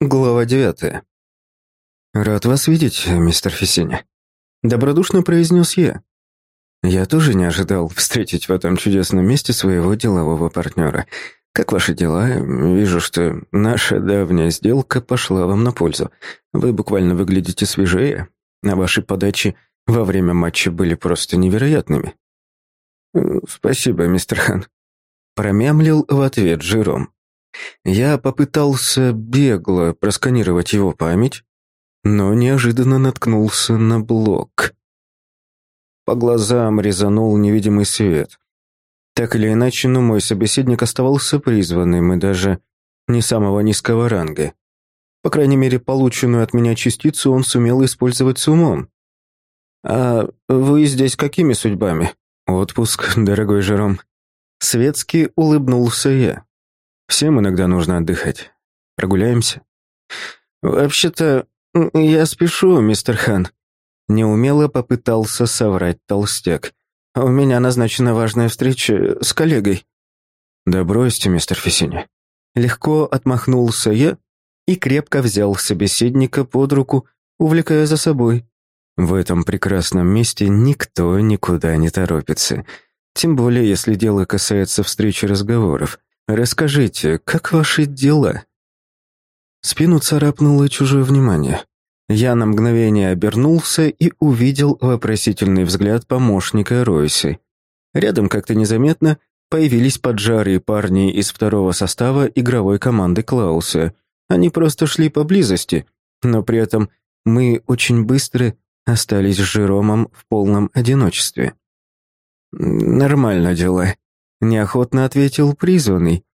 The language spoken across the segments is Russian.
Глава девятая. «Рад вас видеть, мистер Фессини», — добродушно произнес я. «Я тоже не ожидал встретить в этом чудесном месте своего делового партнера. Как ваши дела? Вижу, что наша давняя сделка пошла вам на пользу. Вы буквально выглядите свежее, а ваши подачи во время матча были просто невероятными». «Спасибо, мистер Хан», — промямлил в ответ Жером. Я попытался бегло просканировать его память, но неожиданно наткнулся на блок. По глазам резанул невидимый свет. Так или иначе, но мой собеседник оставался призванным и даже не самого низкого ранга. По крайней мере, полученную от меня частицу он сумел использовать с умом. «А вы здесь какими судьбами?» «Отпуск, дорогой Жером». Светски улыбнулся я. Всем иногда нужно отдыхать. Прогуляемся?» «Вообще-то, я спешу, мистер Хан», — неумело попытался соврать толстяк. «У меня назначена важная встреча с коллегой». «Да бросьте, мистер Фессини». Легко отмахнулся я и крепко взял собеседника под руку, увлекая за собой. В этом прекрасном месте никто никуда не торопится, тем более если дело касается встречи разговоров. «Расскажите, как ваши дела?» Спину царапнуло чужое внимание. Я на мгновение обернулся и увидел вопросительный взгляд помощника Ройси. Рядом как-то незаметно появились поджарые парни из второго состава игровой команды Клауса. Они просто шли поблизости, но при этом мы очень быстро остались с Жеромом в полном одиночестве. «Нормально дела», Неохотно ответил призванный.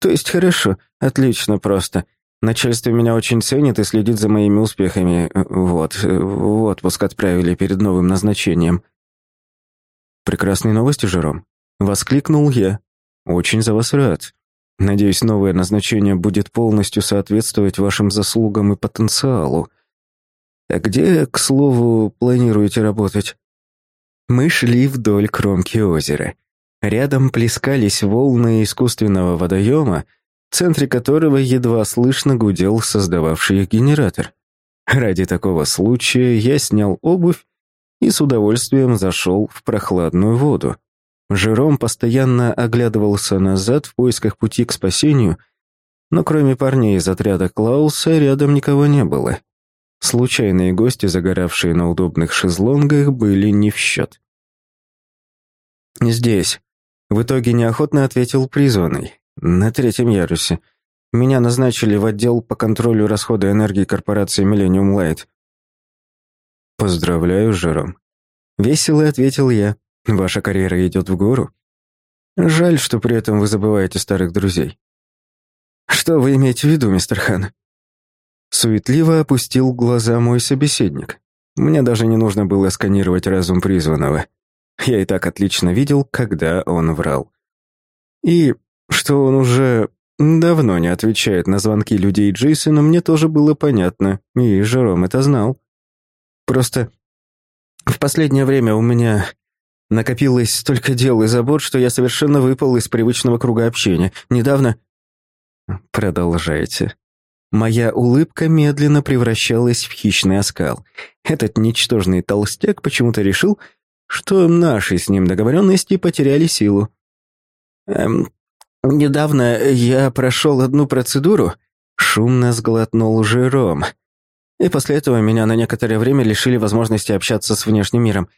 То есть хорошо, отлично просто. Начальство меня очень ценит и следит за моими успехами. Вот, в отпуск отправили перед новым назначением. Прекрасные новости, Жером. Воскликнул я. Очень за вас рад. Надеюсь, новое назначение будет полностью соответствовать вашим заслугам и потенциалу. А где, к слову, планируете работать? Мы шли вдоль кромки озера. Рядом плескались волны искусственного водоема, в центре которого едва слышно гудел создававший их генератор. Ради такого случая я снял обувь и с удовольствием зашел в прохладную воду. Жером постоянно оглядывался назад в поисках пути к спасению, но кроме парней из отряда Клауса рядом никого не было. Случайные гости, загоравшие на удобных шезлонгах, были не в счет. «Здесь», в итоге неохотно ответил призванный. На третьем ярусе. Меня назначили в отдел по контролю расхода энергии корпорации Millennium Light. Поздравляю, Жером. Весело ответил я. Ваша карьера идет в гору. Жаль, что при этом вы забываете старых друзей. Что вы имеете в виду, мистер Хан? Суетливо опустил глаза мой собеседник. Мне даже не нужно было сканировать разум призванного. Я и так отлично видел, когда он врал. И что он уже давно не отвечает на звонки людей Джейсона, мне тоже было понятно, и Жером это знал. Просто в последнее время у меня накопилось столько дел и забот, что я совершенно выпал из привычного круга общения. Недавно... Продолжайте. Моя улыбка медленно превращалась в хищный оскал. Этот ничтожный толстяк почему-то решил, что наши с ним договоренности потеряли силу. Эм, недавно я прошел одну процедуру, шумно сглотнул Жером. И после этого меня на некоторое время лишили возможности общаться с внешним миром.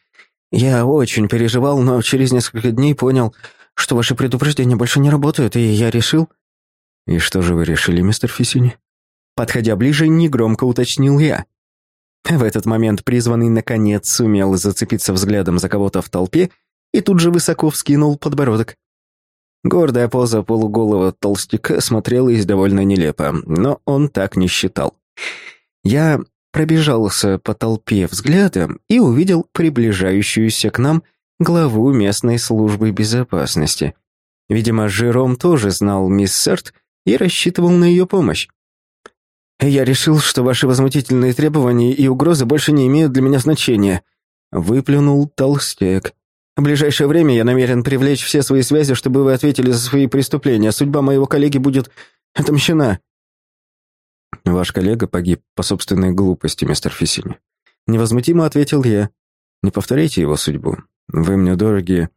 Я очень переживал, но через несколько дней понял, что ваши предупреждения больше не работают, и я решил... И что же вы решили, мистер Фисини? Подходя ближе, негромко уточнил я. В этот момент призванный наконец сумел зацепиться взглядом за кого-то в толпе и тут же высоко вскинул подбородок. Гордая поза полуголого толстяка смотрелась довольно нелепо, но он так не считал. Я пробежался по толпе взглядом и увидел приближающуюся к нам главу местной службы безопасности. Видимо, Жером тоже знал мисс Серт и рассчитывал на ее помощь. «Я решил, что ваши возмутительные требования и угрозы больше не имеют для меня значения», — выплюнул толстяк. «В ближайшее время я намерен привлечь все свои связи, чтобы вы ответили за свои преступления. Судьба моего коллеги будет отомщена». Ваш коллега погиб по собственной глупости, мистер Фисини. Невозмутимо ответил я. Не повторяйте его судьбу. Вы мне дороги,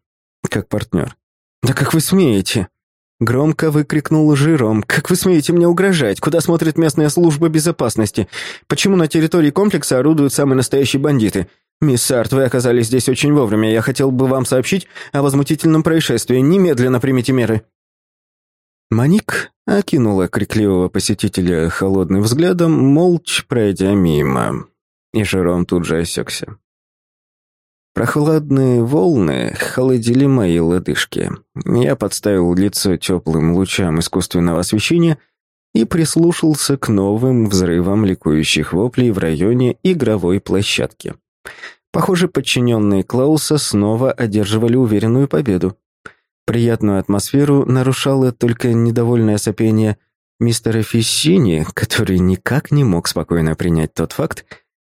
как партнер. Да как вы смеете? Громко выкрикнул Жиром. «Как вы смеете мне угрожать? Куда смотрит местная служба безопасности? Почему на территории комплекса орудуют самые настоящие бандиты? Мисс Арт, вы оказались здесь очень вовремя. Я хотел бы вам сообщить о возмутительном происшествии. Немедленно примите меры». Маник окинула крикливого посетителя холодным взглядом, молча пройдя мимо. И Жером тут же осекся. Прохладные волны холодили мои лодыжки. Я подставил лицо теплым лучам искусственного освещения и прислушался к новым взрывам ликующих воплей в районе игровой площадки. Похоже, подчиненные Клауса снова одерживали уверенную победу. Приятную атмосферу нарушало только недовольное сопение мистера Фиссини, который никак не мог спокойно принять тот факт,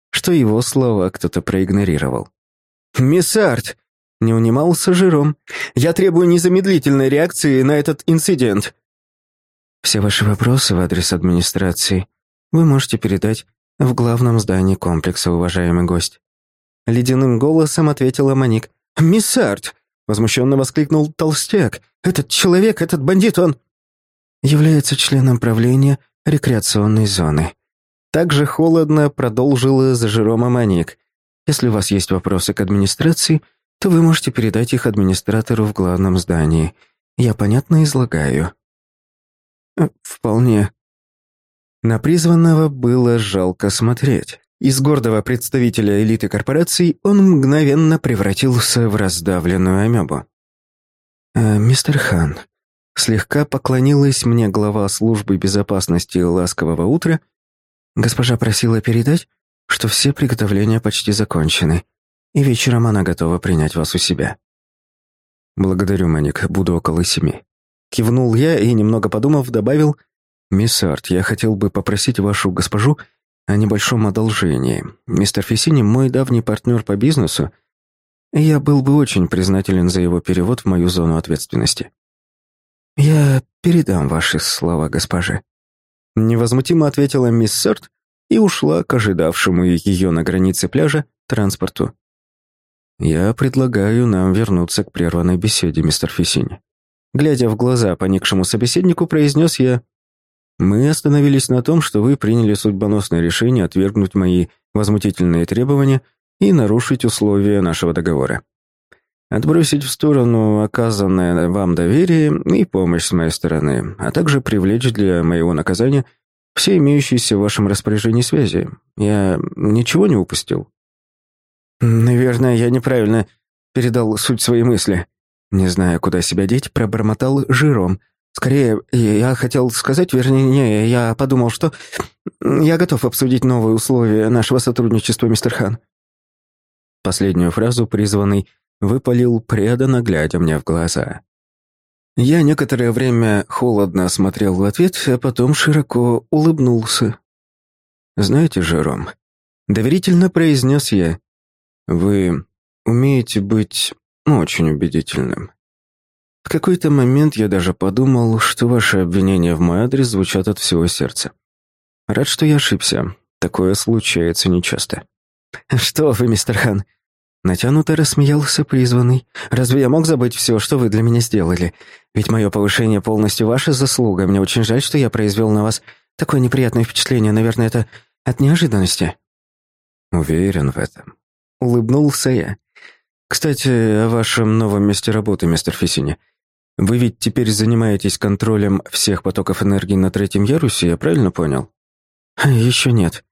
что его слова кто-то проигнорировал. «Мисс Арт!» — не унимался Жиром. «Я требую незамедлительной реакции на этот инцидент». «Все ваши вопросы в адрес администрации вы можете передать в главном здании комплекса, уважаемый гость». Ледяным голосом ответила Маник. «Мисс Арт!» — возмущенно воскликнул Толстяк. «Этот человек, этот бандит, он...» «Является членом правления рекреационной зоны». Также холодно продолжила за Жерома Маник. Если у вас есть вопросы к администрации, то вы можете передать их администратору в главном здании. Я понятно излагаю». «Э, «Вполне». На призванного было жалко смотреть. Из гордого представителя элиты корпораций он мгновенно превратился в раздавленную амебу. «Э, «Мистер Хан», слегка поклонилась мне глава службы безопасности ласкового утра, госпожа просила передать, что все приготовления почти закончены, и вечером она готова принять вас у себя. Благодарю, Маник, буду около семи. Кивнул я и, немного подумав, добавил, «Мисс Арт, я хотел бы попросить вашу госпожу о небольшом одолжении. Мистер Фессини мой давний партнер по бизнесу, и я был бы очень признателен за его перевод в мою зону ответственности. Я передам ваши слова госпоже». Невозмутимо ответила мисс Сарт и ушла к ожидавшему ее на границе пляжа транспорту. «Я предлагаю нам вернуться к прерванной беседе, мистер Фессини». Глядя в глаза поникшему собеседнику, произнес я, «Мы остановились на том, что вы приняли судьбоносное решение отвергнуть мои возмутительные требования и нарушить условия нашего договора. Отбросить в сторону оказанное вам доверие и помощь с моей стороны, а также привлечь для моего наказания – все имеющиеся в вашем распоряжении связи. Я ничего не упустил?» «Наверное, я неправильно передал суть своей мысли. Не зная, куда себя деть, пробормотал жиром. Скорее, я хотел сказать, вернее, я подумал, что я готов обсудить новые условия нашего сотрудничества, мистер Хан». Последнюю фразу призванный выпалил преданно, глядя мне в глаза. Я некоторое время холодно смотрел в ответ, а потом широко улыбнулся. «Знаете, Жером», — доверительно произнес я, — «вы умеете быть очень убедительным. В какой-то момент я даже подумал, что ваши обвинения в мой адрес звучат от всего сердца. Рад, что я ошибся. Такое случается нечасто». «Что вы, мистер Хан?» Натянуто рассмеялся призванный. «Разве я мог забыть все, что вы для меня сделали? Ведь мое повышение полностью ваша заслуга. Мне очень жаль, что я произвел на вас такое неприятное впечатление. Наверное, это от неожиданности». «Уверен в этом». Улыбнулся я. «Кстати, о вашем новом месте работы, мистер Фессини. Вы ведь теперь занимаетесь контролем всех потоков энергии на третьем ярусе, я правильно понял?» «Еще нет».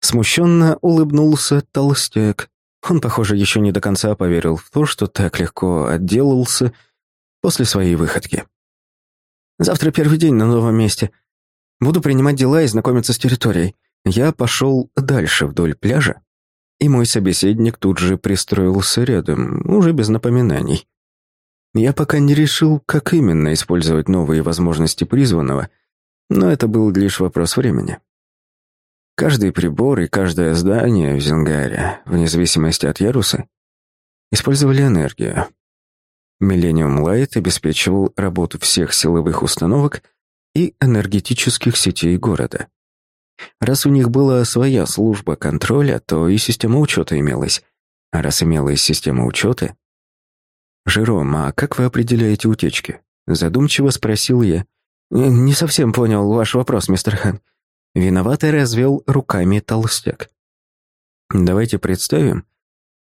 Смущенно улыбнулся толстяк. Он, похоже, еще не до конца поверил в то, что так легко отделался после своей выходки. «Завтра первый день на новом месте. Буду принимать дела и знакомиться с территорией. Я пошел дальше вдоль пляжа, и мой собеседник тут же пристроился рядом, уже без напоминаний. Я пока не решил, как именно использовать новые возможности призванного, но это был лишь вопрос времени. Каждый прибор и каждое здание в Зингаре, вне зависимости от яруса, использовали энергию. Millennium Light обеспечивал работу всех силовых установок и энергетических сетей города. Раз у них была своя служба контроля, то и система учета имелась. А раз имелась система учета... «Жером, а как вы определяете утечки?» Задумчиво спросил я. «Не совсем понял ваш вопрос, мистер Хан». Виноватый развел руками толстяк. «Давайте представим,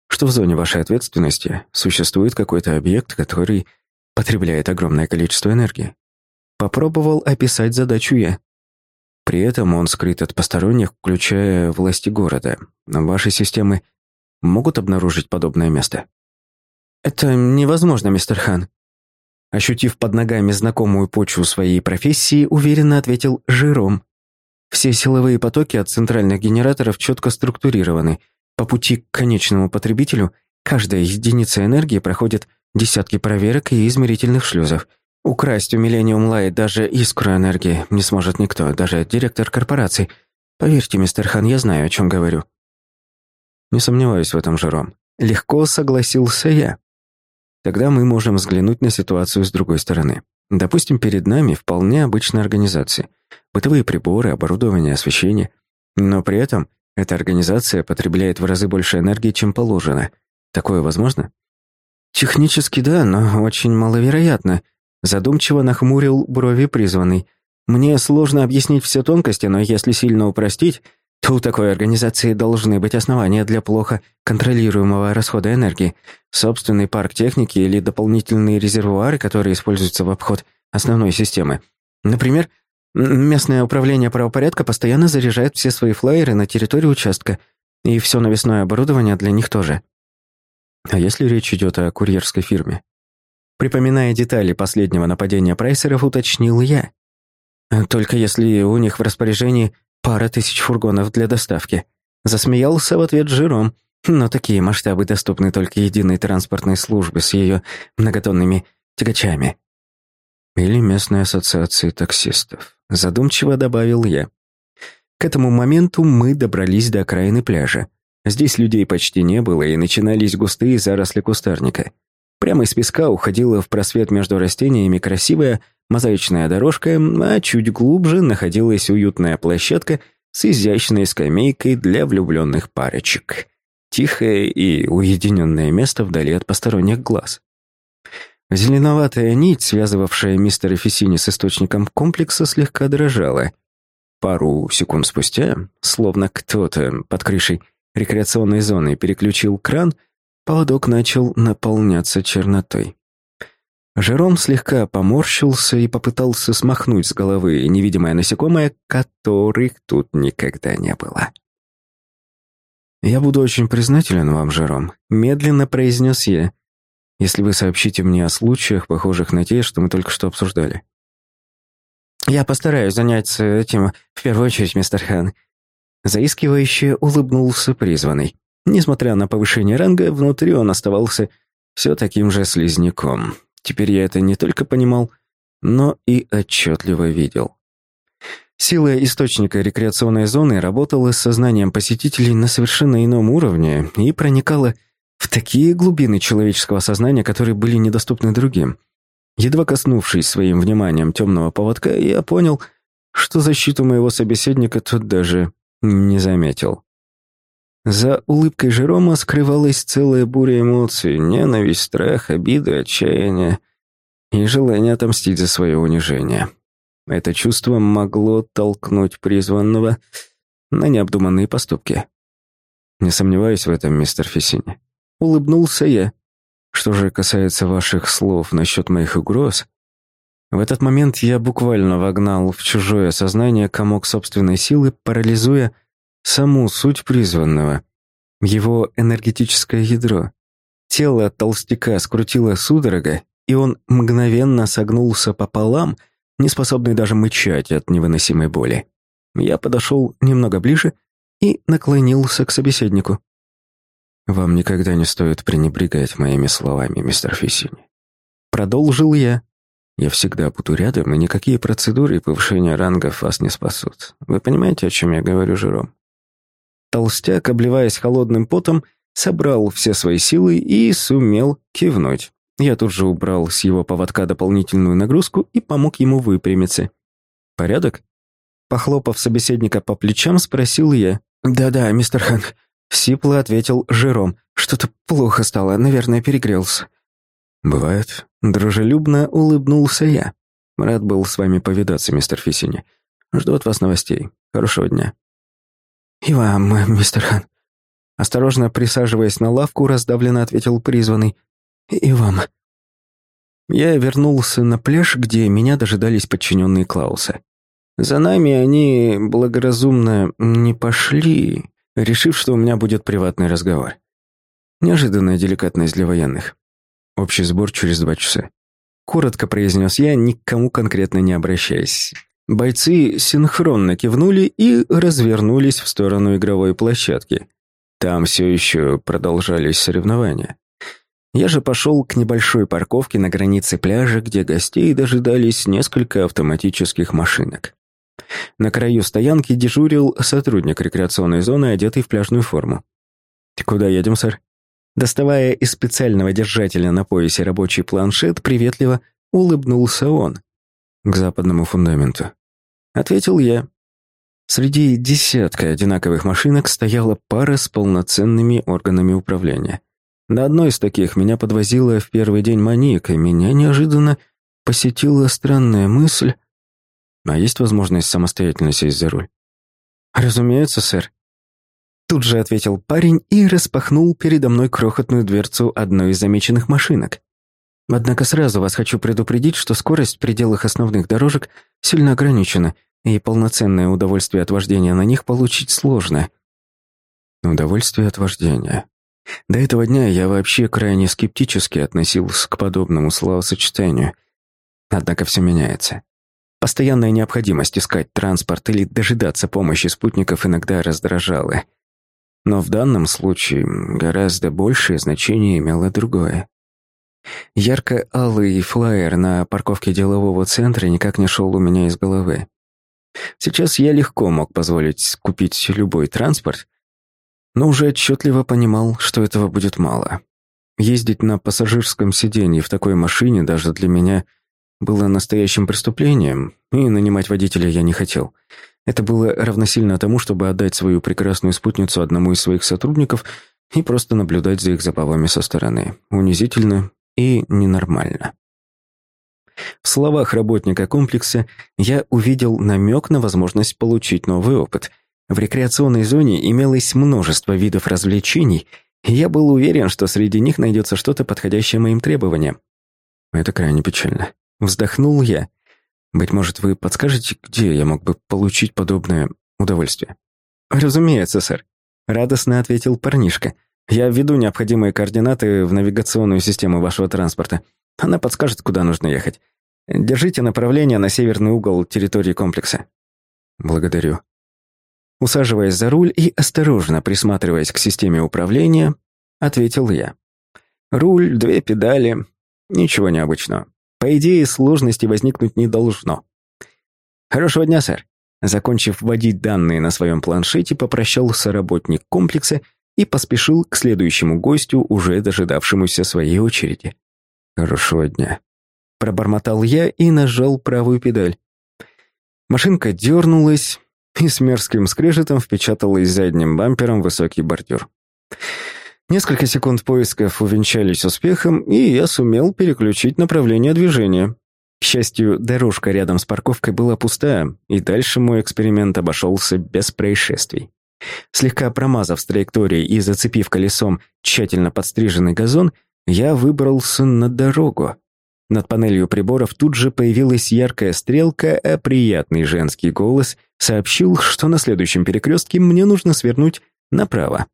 что в зоне вашей ответственности существует какой-то объект, который потребляет огромное количество энергии. Попробовал описать задачу я. При этом он скрыт от посторонних, включая власти города. Ваши системы могут обнаружить подобное место? Это невозможно, мистер Хан. Ощутив под ногами знакомую почву своей профессии, уверенно ответил Жиром. Все силовые потоки от центральных генераторов четко структурированы. По пути к конечному потребителю каждая единица энергии проходит десятки проверок и измерительных шлюзов – Украсть у Millennium Light даже искру энергии не сможет никто, даже директор корпорации. Поверьте, мистер Хан, я знаю, о чем говорю. Не сомневаюсь в этом, Жером. Легко согласился я. Тогда мы можем взглянуть на ситуацию с другой стороны. Допустим, перед нами вполне обычная организация. Бытовые приборы, оборудование, освещение. Но при этом эта организация потребляет в разы больше энергии, чем положено. Такое возможно? Технически да, но очень маловероятно. Задумчиво нахмурил брови призванный. «Мне сложно объяснить все тонкости, но если сильно упростить, то у такой организации должны быть основания для плохо контролируемого расхода энергии, собственный парк техники или дополнительные резервуары, которые используются в обход основной системы. Например, местное управление правопорядка постоянно заряжает все свои флайеры на территории участка, и все навесное оборудование для них тоже. А если речь идет о курьерской фирме? Припоминая детали последнего нападения прайсеров, уточнил я. «Только если у них в распоряжении пара тысяч фургонов для доставки». Засмеялся в ответ Жиром, но такие масштабы доступны только единой транспортной службе с ее многотонными тягачами. Или местной ассоциации таксистов. Задумчиво добавил я. К этому моменту мы добрались до окраины пляжа. Здесь людей почти не было, и начинались густые заросли кустарника. Прямо из песка уходила в просвет между растениями красивая мозаичная дорожка, а чуть глубже находилась уютная площадка с изящной скамейкой для влюбленных парочек. Тихое и уединенное место вдали от посторонних глаз. Зеленоватая нить, связывавшая мистера Фессини с источником комплекса, слегка дрожала. Пару секунд спустя, словно кто-то под крышей рекреационной зоны переключил кран — поводок начал наполняться чернотой. Жером слегка поморщился и попытался смахнуть с головы невидимое насекомое, которых тут никогда не было. «Я буду очень признателен вам, Жером», — медленно произнес я, «если вы сообщите мне о случаях, похожих на те, что мы только что обсуждали». «Я постараюсь заняться этим в первую очередь, мистер Хан», — заискивающе улыбнулся призванный. Несмотря на повышение ранга, внутри он оставался все таким же слизняком. Теперь я это не только понимал, но и отчетливо видел. Сила источника рекреационной зоны работала с сознанием посетителей на совершенно ином уровне и проникала в такие глубины человеческого сознания, которые были недоступны другим. Едва коснувшись своим вниманием темного поводка, я понял, что защиту моего собеседника тот даже не заметил. За улыбкой Жерома скрывалась целая буря эмоций, ненависть, страх, обида, отчаяние и желание отомстить за свое унижение. Это чувство могло толкнуть призванного на необдуманные поступки. Не сомневаюсь в этом, мистер Фессини. Улыбнулся я. Что же касается ваших слов насчет моих угроз, в этот момент я буквально вогнал в чужое сознание комок собственной силы, парализуя саму суть призванного, его энергетическое ядро. Тело толстяка скрутило судорога, и он мгновенно согнулся пополам, не способный даже мычать от невыносимой боли. Я подошел немного ближе и наклонился к собеседнику. «Вам никогда не стоит пренебрегать моими словами, мистер Фиссини». Продолжил я. «Я всегда буду рядом, и никакие процедуры повышения рангов вас не спасут. Вы понимаете, о чем я говорю, Жером?» Толстяк, обливаясь холодным потом, собрал все свои силы и сумел кивнуть. Я тут же убрал с его поводка дополнительную нагрузку и помог ему выпрямиться. «Порядок?» Похлопав собеседника по плечам, спросил я. «Да-да, мистер Хэнк», — сипло ответил Жером. «Что-то плохо стало, наверное, перегрелся». «Бывает». Дружелюбно улыбнулся я. Рад был с вами повидаться, мистер Фисини. Жду от вас новостей. Хорошего дня. И вам, мистер Хан. Осторожно присаживаясь на лавку, раздавленно ответил призванный. И вам. Я вернулся на пляж, где меня дожидались подчиненные Клауса. За нами они благоразумно не пошли, решив, что у меня будет приватный разговор. Неожиданная деликатность для военных. Общий сбор через два часа. Коротко произнес я, ни к кому конкретно не обращаясь. Бойцы синхронно кивнули и развернулись в сторону игровой площадки. Там все еще продолжались соревнования. Я же пошел к небольшой парковке на границе пляжа, где гостей дожидались несколько автоматических машинок. На краю стоянки дежурил сотрудник рекреационной зоны, одетый в пляжную форму. «Куда едем, сэр?» Доставая из специального держателя на поясе рабочий планшет, приветливо улыбнулся он. «К западному фундаменту». Ответил я. Среди десятка одинаковых машинок стояла пара с полноценными органами управления. На одной из таких меня подвозила в первый день маньяка, и меня неожиданно посетила странная мысль. А есть возможность самостоятельно сесть за руль? «Разумеется, сэр», Тут же ответил парень и распахнул передо мной крохотную дверцу одной из замеченных машинок. Однако сразу вас хочу предупредить, что скорость в пределах основных дорожек сильно ограничена, и полноценное удовольствие от вождения на них получить сложно. Удовольствие от вождения. До этого дня я вообще крайне скептически относился к подобному словосочетанию. Однако все меняется. Постоянная необходимость искать транспорт или дожидаться помощи спутников иногда раздражала. Но в данном случае гораздо большее значение имело другое. Ярко-алый флаер на парковке делового центра никак не шел у меня из головы. Сейчас я легко мог позволить купить любой транспорт, но уже отчетливо понимал, что этого будет мало. Ездить на пассажирском сиденье в такой машине даже для меня было настоящим преступлением, и нанимать водителя я не хотел — это было равносильно тому, чтобы отдать свою прекрасную спутницу одному из своих сотрудников и просто наблюдать за их забавами со стороны. Унизительно и ненормально. В словах работника комплекса я увидел намек на возможность получить новый опыт. В рекреационной зоне имелось множество видов развлечений, и я был уверен, что среди них найдется что-то подходящее моим требованиям. Это крайне печально. Вздохнул я. Быть может, вы подскажете, где я мог бы получить подобное удовольствие? Разумеется, сэр, радостно ответил парнишка. Я введу необходимые координаты в навигационную систему вашего транспорта. Она подскажет, куда нужно ехать. Держите направление на северный угол территории комплекса. Благодарю. Усаживаясь за руль и осторожно присматриваясь к системе управления, ответил я. Руль, две педали, ничего необычного. По идее, сложности возникнуть не должно. Хорошего дня, сэр. Закончив вводить данные на своем планшете, попрощался работник комплекса и поспешил к следующему гостю, уже дожидавшемуся своей очереди. «Хорошего дня». Пробормотал я и нажал правую педаль. Машинка дернулась и с мерзким скрежетом впечаталась задним бампером высокий бордюр. Несколько секунд поисков увенчались успехом, и я сумел переключить направление движения. К счастью, дорожка рядом с парковкой была пустая, и дальше мой эксперимент обошелся без происшествий. Слегка промазав с траекторией и зацепив колесом тщательно подстриженный газон, я выбрался на дорогу. Над панелью приборов тут же появилась яркая стрелка, а приятный женский голос сообщил, что на следующем перекрестке мне нужно свернуть направо.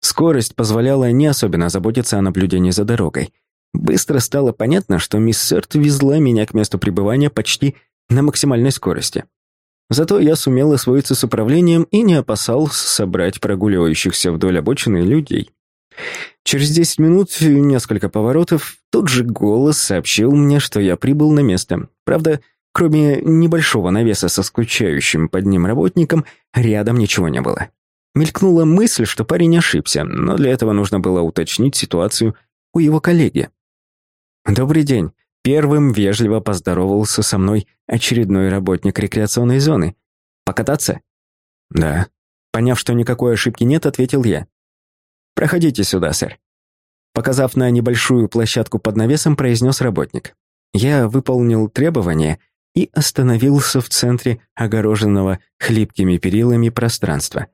Скорость позволяла не особенно заботиться о наблюдении за дорогой. Быстро стало понятно, что мисс Сэрт везла меня к месту пребывания почти на максимальной скорости. Зато я сумел освоиться с управлением и не опасался собрать прогуливающихся вдоль обочины людей. Через 10 минут, несколько поворотов, тот же голос сообщил мне, что я прибыл на место. Правда, кроме небольшого навеса со скучающим под ним работником, рядом ничего не было. Мелькнула мысль, что парень ошибся, но для этого нужно было уточнить ситуацию у его коллеги. «Добрый день». Первым вежливо поздоровался со мной очередной работник рекреационной зоны. Покататься?» «Да». Поняв, что никакой ошибки нет, ответил я. «Проходите сюда, сэр». Показав на небольшую площадку под навесом, произнес работник. Я выполнил требования и остановился в центре огороженного хлипкими перилами пространства.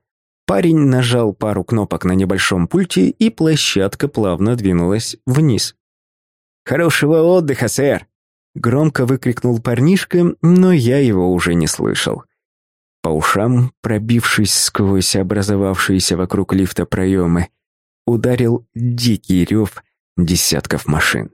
Парень нажал пару кнопок на небольшом пульте, и площадка плавно двинулась вниз. «Хорошего отдыха, сэр!» Громко выкрикнул парнишка, но я его уже не слышал. По ушам, пробившись сквозь образовавшиеся вокруг лифта проемы, ударил дикий рев десятков машин.